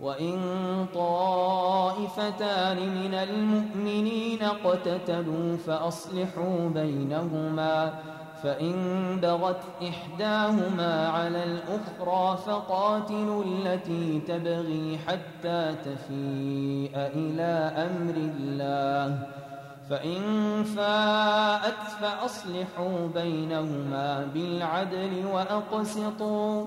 وإن طائفتان من المؤمنين اقتتلوا فأصلحوا بينهما فإن بغت إحداهما على الأخرى فقاتلوا التي تبغي حتى تفيء إلى أمر الله فإن فاءت فأصلحوا بينهما بالعدل وأقسطوا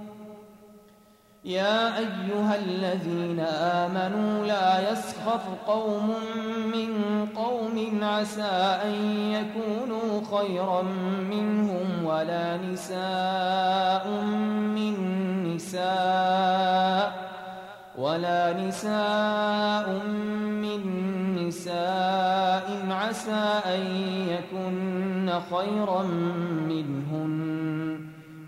يا أيها الذين آمنوا لا يسخر قوم من قوم عسى أن يكونوا خيرا منهم ولا نساء من نساء ولا نساء من نساء عسى أن يكن خيرا منهن.